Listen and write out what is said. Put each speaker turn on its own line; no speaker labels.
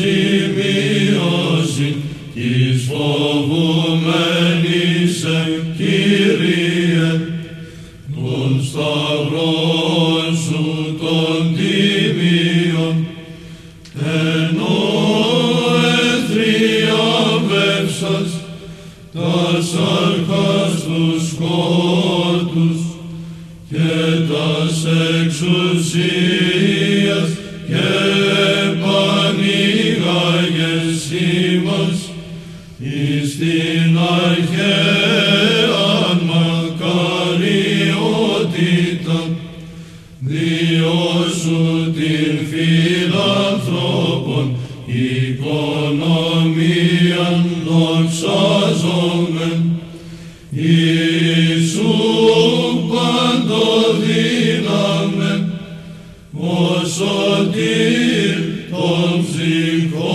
σημείωση της φοβουμένης σε Κύριε. Τον σταυρό σου τον τίμιον ενώ εθριάβευσας τας αρχάς τους σκότους και τας εξουσίας και ο σωτήρ των ψυχών